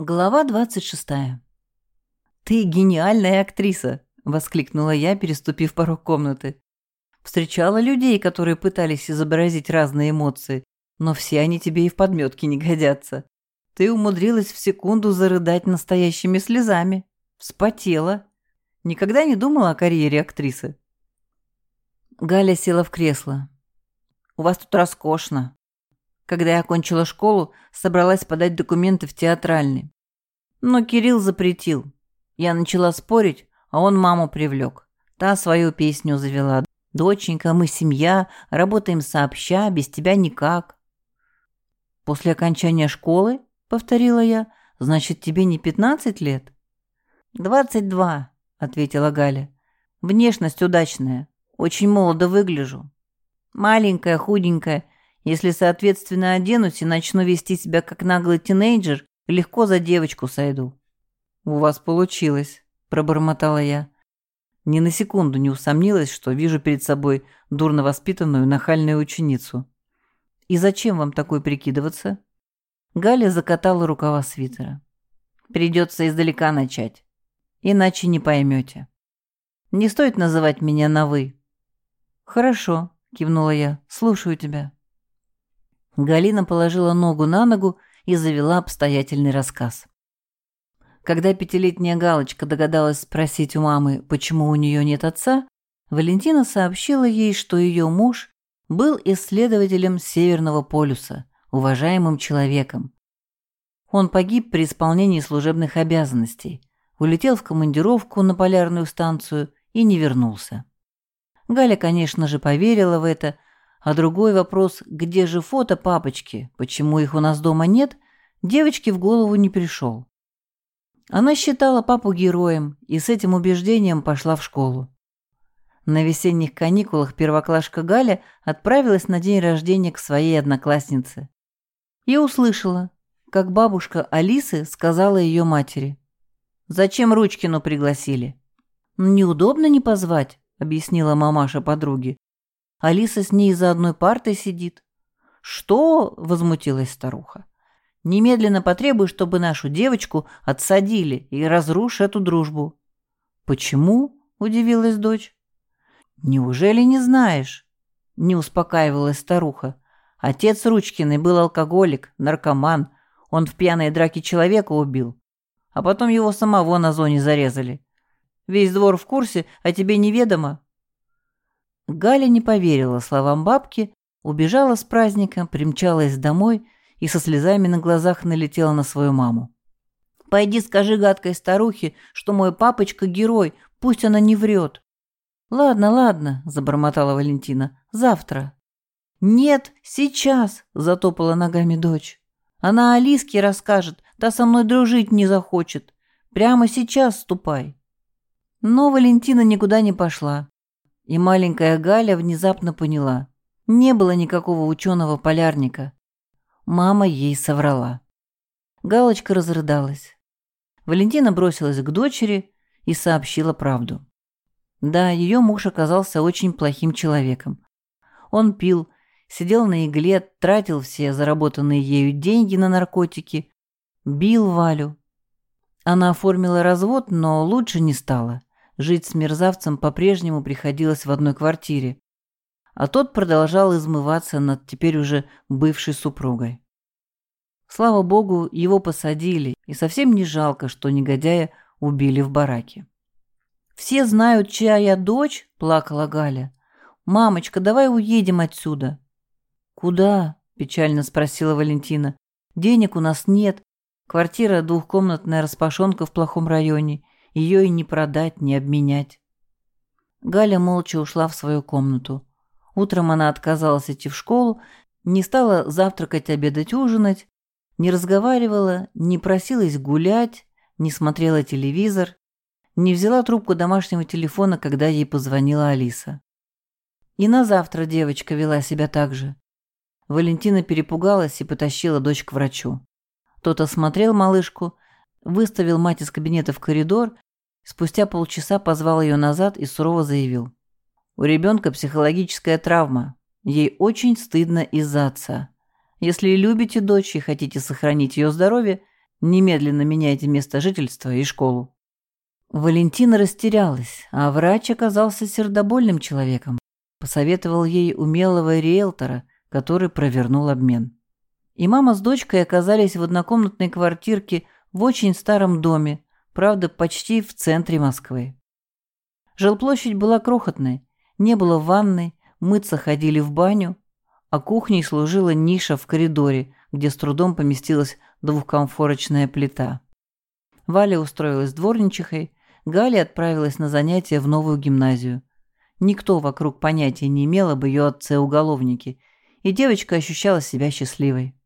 Глава двадцать шестая. «Ты гениальная актриса!» — воскликнула я, переступив порог комнаты. Встречала людей, которые пытались изобразить разные эмоции, но все они тебе и в подметке не годятся. Ты умудрилась в секунду зарыдать настоящими слезами. Вспотела. Никогда не думала о карьере актрисы. Галя села в кресло. «У вас тут роскошно», когда я окончила школу, собралась подать документы в театральный. Но Кирилл запретил. Я начала спорить, а он маму привлек. Та свою песню завела. «Доченька, мы семья, работаем сообща, без тебя никак». «После окончания школы?» — повторила я. «Значит, тебе не пятнадцать лет?» «Двадцать два», — ответила Галя. «Внешность удачная. Очень молодо выгляжу. Маленькая, худенькая, если, соответственно, оденусь и начну вести себя как наглый тинейджер, легко за девочку сойду». «У вас получилось», – пробормотала я. Ни на секунду не усомнилась, что вижу перед собой дурно воспитанную нахальную ученицу. «И зачем вам такой прикидываться?» Галя закатала рукава свитера. «Придется издалека начать. Иначе не поймете. Не стоит называть меня на «вы». «Хорошо», — кивнула я, — «слушаю тебя». Галина положила ногу на ногу и завела обстоятельный рассказ. Когда пятилетняя Галочка догадалась спросить у мамы, почему у нее нет отца, Валентина сообщила ей, что ее муж был исследователем Северного полюса, уважаемым человеком. Он погиб при исполнении служебных обязанностей, улетел в командировку на полярную станцию и не вернулся. Галя, конечно же, поверила в это, а другой вопрос, где же фото папочки, почему их у нас дома нет, девочке в голову не пришел. Она считала папу героем и с этим убеждением пошла в школу. На весенних каникулах первоклашка Галя отправилась на день рождения к своей однокласснице. И услышала, как бабушка Алисы сказала ее матери. «Зачем Ручкину пригласили?» «Неудобно не позвать», — объяснила мамаша подруги. Алиса с ней за одной партой сидит. «Что?» — возмутилась старуха. «Немедленно потребуй, чтобы нашу девочку отсадили и разрушь эту дружбу». «Почему?» — удивилась дочь. «Неужели не знаешь?» — не успокаивалась старуха. «Отец Ручкиной был алкоголик, наркоман. Он в пьяной драке человека убил. А потом его самого на зоне зарезали. Весь двор в курсе, а тебе неведомо?» Галя не поверила словам бабки, убежала с праздника, примчалась домой и со слезами на глазах налетела на свою маму. «Пойди скажи гадкой старухе, что мой папочка герой, пусть она не врет». «Ладно, ладно», — забормотала Валентина, — «завтра». «Нет, сейчас», — затопала ногами дочь. «Она Алиске расскажет, та со мной дружить не захочет. Прямо сейчас ступай». Но Валентина никуда не пошла. И маленькая Галя внезапно поняла. Не было никакого ученого-полярника. Мама ей соврала. Галочка разрыдалась. Валентина бросилась к дочери и сообщила правду. Да, ее муж оказался очень плохим человеком. Он пил, сидел на игле, тратил все заработанные ею деньги на наркотики, бил Валю. Она оформила развод, но лучше не стало. Жить с мерзавцем по-прежнему приходилось в одной квартире, а тот продолжал измываться над теперь уже бывшей супругой. Слава богу, его посадили, и совсем не жалко, что негодяя убили в бараке. «Все знают, чья я дочь?» – плакала Галя. «Мамочка, давай уедем отсюда». «Куда?» – печально спросила Валентина. «Денег у нас нет. Квартира двухкомнатная распашонка в плохом районе. Ее и не продать, не обменять. Галя молча ушла в свою комнату. Утром она отказалась идти в школу, не стала завтракать, обедать, ужинать, не разговаривала, не просилась гулять, не смотрела телевизор, не взяла трубку домашнего телефона, когда ей позвонила Алиса. И на завтра девочка вела себя так же. Валентина перепугалась и потащила дочь к врачу. Тот осмотрел малышку, выставил мать из кабинета в коридор, спустя полчаса позвал ее назад и сурово заявил. «У ребенка психологическая травма. Ей очень стыдно из-за отца. Если любите дочь и хотите сохранить ее здоровье, Немедленно меняйте место жительства и школу». Валентина растерялась, а врач оказался сердобольным человеком. Посоветовал ей умелого риэлтора, который провернул обмен. И мама с дочкой оказались в однокомнатной квартирке в очень старом доме, правда, почти в центре Москвы. Жилплощадь была крохотной, не было ванной, мыться ходили в баню, а кухней служила ниша в коридоре, где с трудом поместилась двухкомфорочная плита. Валя устроилась дворничихой, Галя отправилась на занятия в новую гимназию. Никто вокруг понятия не имел об ее отце-уголовнике, и девочка ощущала себя счастливой.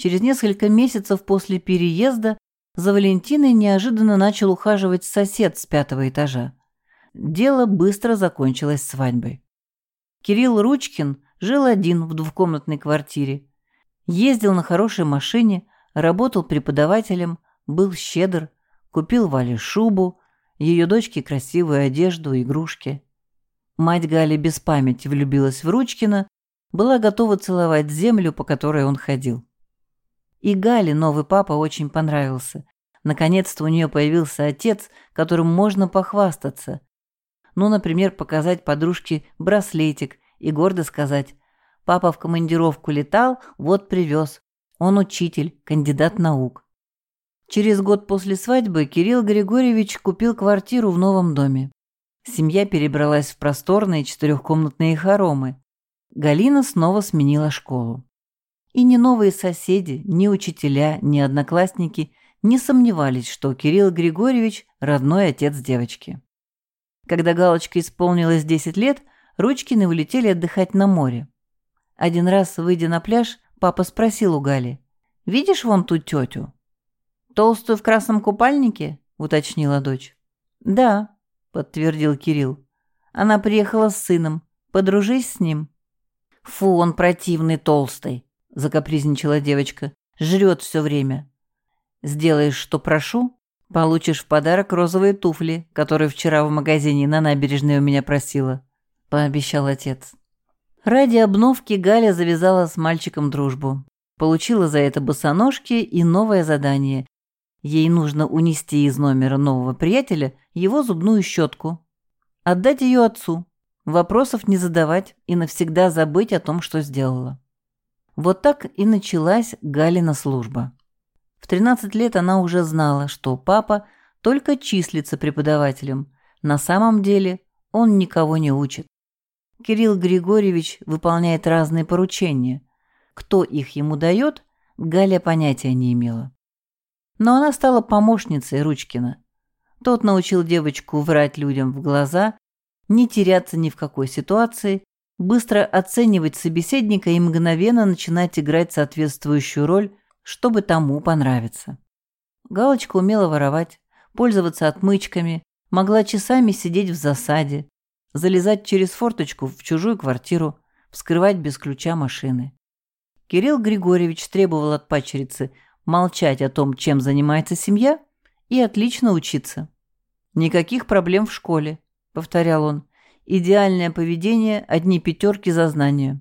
Через несколько месяцев после переезда за Валентиной неожиданно начал ухаживать сосед с пятого этажа. Дело быстро закончилось свадьбой. Кирилл Ручкин жил один в двухкомнатной квартире. Ездил на хорошей машине, работал преподавателем, был щедр, купил Вале шубу, ее дочке красивую одежду, игрушки. Мать Гали без памяти влюбилась в Ручкина, была готова целовать землю, по которой он ходил. И Гале новый папа очень понравился. Наконец-то у нее появился отец, которым можно похвастаться. Ну, например, показать подружке браслетик и гордо сказать «Папа в командировку летал, вот привез. Он учитель, кандидат наук». Через год после свадьбы Кирилл Григорьевич купил квартиру в новом доме. Семья перебралась в просторные четырехкомнатные хоромы. Галина снова сменила школу. И ни новые соседи, ни учителя, ни одноклассники не сомневались, что Кирилл Григорьевич – родной отец девочки. Когда Галочке исполнилось 10 лет, Ручкины улетели отдыхать на море. Один раз, выйдя на пляж, папа спросил у Гали, «Видишь вон ту тетю?» «Толстую в красном купальнике?» – уточнила дочь. «Да», – подтвердил Кирилл. «Она приехала с сыном. Подружись с ним». «Фу, он противный толстый», – закапризничала девочка. «Жрет все время». «Сделаешь, что прошу, получишь в подарок розовые туфли, которые вчера в магазине на набережной у меня просила», – пообещал отец. Ради обновки Галя завязала с мальчиком дружбу. Получила за это босоножки и новое задание Ей нужно унести из номера нового приятеля его зубную щетку. Отдать ее отцу. Вопросов не задавать и навсегда забыть о том, что сделала. Вот так и началась Галина служба. В 13 лет она уже знала, что папа только числится преподавателем. На самом деле он никого не учит. Кирилл Григорьевич выполняет разные поручения. Кто их ему дает, Галя понятия не имела. Но она стала помощницей Ручкина. Тот научил девочку врать людям в глаза, не теряться ни в какой ситуации, быстро оценивать собеседника и мгновенно начинать играть соответствующую роль, чтобы тому понравиться. Галочка умела воровать, пользоваться отмычками, могла часами сидеть в засаде, залезать через форточку в чужую квартиру, вскрывать без ключа машины. Кирилл Григорьевич требовал от пачерицы молчать о том, чем занимается семья, и отлично учиться. «Никаких проблем в школе», — повторял он. «Идеальное поведение, одни пятерки за знания.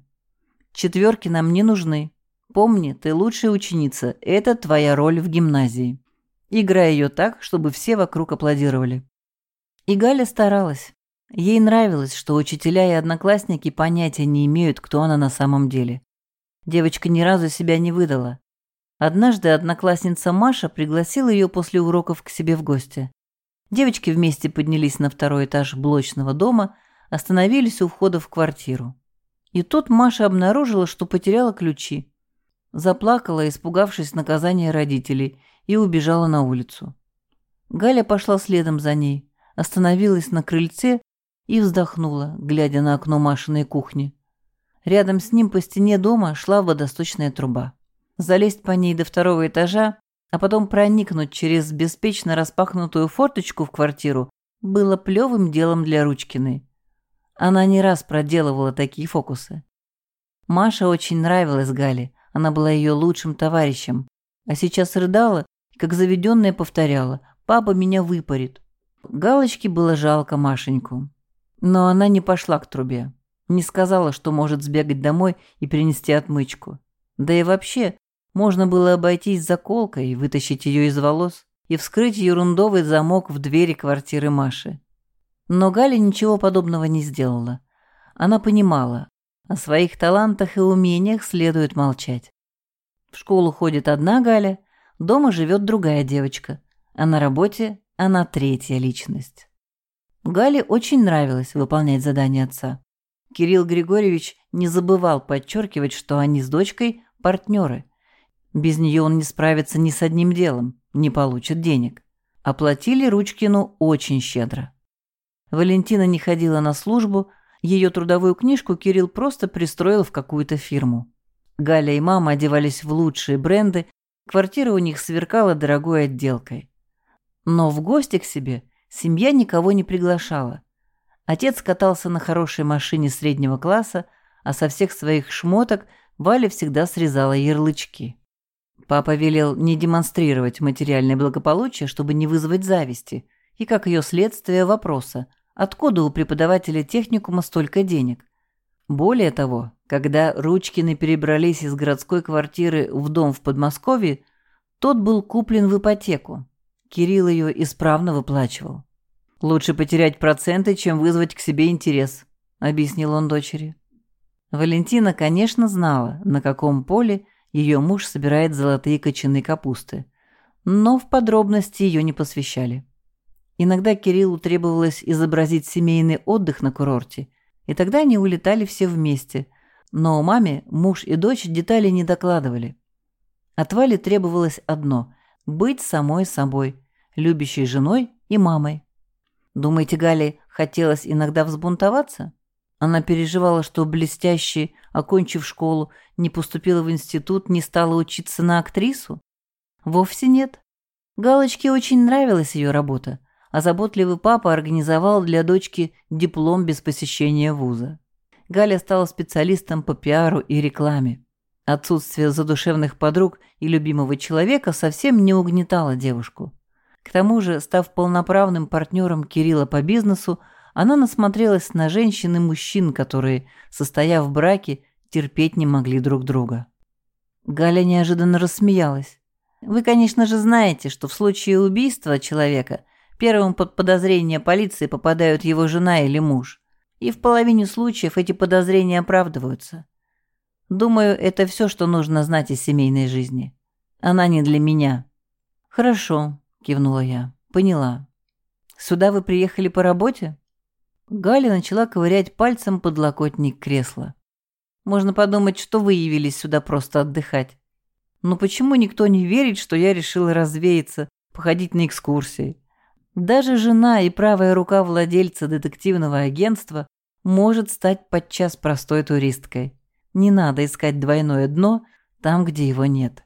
Четверки нам не нужны. Помни, ты лучшая ученица, это твоя роль в гимназии. Играй ее так, чтобы все вокруг аплодировали». И Галя старалась. Ей нравилось, что учителя и одноклассники понятия не имеют, кто она на самом деле. Девочка ни разу себя не выдала. Однажды одноклассница Маша пригласила ее после уроков к себе в гости. Девочки вместе поднялись на второй этаж блочного дома, остановились у входа в квартиру. И тут Маша обнаружила, что потеряла ключи. Заплакала, испугавшись наказания родителей, и убежала на улицу. Галя пошла следом за ней, остановилась на крыльце и вздохнула, глядя на окно Машиной кухни. Рядом с ним по стене дома шла водосточная труба залезть по ней до второго этажа, а потом проникнуть через беспечно распахнутую форточку в квартиру было плевым делом для Ручкиной. Она не раз проделывала такие фокусы. Маша очень нравилась Гале, она была ее лучшим товарищем, а сейчас рыдала и, как заведенная, повторяла «Папа меня выпарит». Галочке было жалко Машеньку. Но она не пошла к трубе, не сказала, что может сбегать домой и принести отмычку. Да и вообще, Можно было обойтись заколкой, вытащить ее из волос и вскрыть ерундовый замок в двери квартиры Маши. Но Галя ничего подобного не сделала. Она понимала, о своих талантах и умениях следует молчать. В школу ходит одна Галя, дома живет другая девочка, а на работе она третья личность. Гале очень нравилось выполнять задания отца. Кирилл Григорьевич не забывал подчеркивать, что они с дочкой – партнеры. Без нее он не справится ни с одним делом, не получит денег. Оплатили Ручкину очень щедро. Валентина не ходила на службу, ее трудовую книжку Кирилл просто пристроил в какую-то фирму. Галя и мама одевались в лучшие бренды, квартира у них сверкала дорогой отделкой. Но в гости к себе семья никого не приглашала. Отец катался на хорошей машине среднего класса, а со всех своих шмоток Валя всегда срезала ярлычки. Папа велел не демонстрировать материальное благополучие, чтобы не вызвать зависти, и, как ее следствие, вопроса, откуда у преподавателя техникума столько денег. Более того, когда Ручкины перебрались из городской квартиры в дом в Подмосковье, тот был куплен в ипотеку. Кирилл ее исправно выплачивал. «Лучше потерять проценты, чем вызвать к себе интерес», — объяснил он дочери. Валентина, конечно, знала, на каком поле ее муж собирает золотые кочаны капусты, но в подробности ее не посвящали. Иногда Кириллу требовалось изобразить семейный отдых на курорте, и тогда они улетали все вместе — но маме муж и дочь детали не докладывали. От Вали требовалось одно – быть самой собой, любящей женой и мамой. Думаете, Гале хотелось иногда взбунтоваться? Она переживала, что блестяще, окончив школу, не поступила в институт, не стала учиться на актрису? Вовсе нет. Галочке очень нравилась ее работа, а заботливый папа организовал для дочки диплом без посещения вуза. Галя стала специалистом по пиару и рекламе. Отсутствие задушевных подруг и любимого человека совсем не угнетало девушку. К тому же, став полноправным партнером Кирилла по бизнесу, она насмотрелась на женщин и мужчин, которые, состояв в браке, терпеть не могли друг друга. Галя неожиданно рассмеялась. «Вы, конечно же, знаете, что в случае убийства человека первым под подозрение полиции попадают его жена или муж. И в половине случаев эти подозрения оправдываются. Думаю, это все, что нужно знать из семейной жизни. Она не для меня. Хорошо, кивнула я. Поняла. Сюда вы приехали по работе? Галя начала ковырять пальцем подлокотник кресла. Можно подумать, что вы явились сюда просто отдыхать. Но почему никто не верит, что я решила развеяться, походить на экскурсии? Даже жена и правая рука владельца детективного агентства может стать подчас простой туристкой. Не надо искать двойное дно там, где его нет.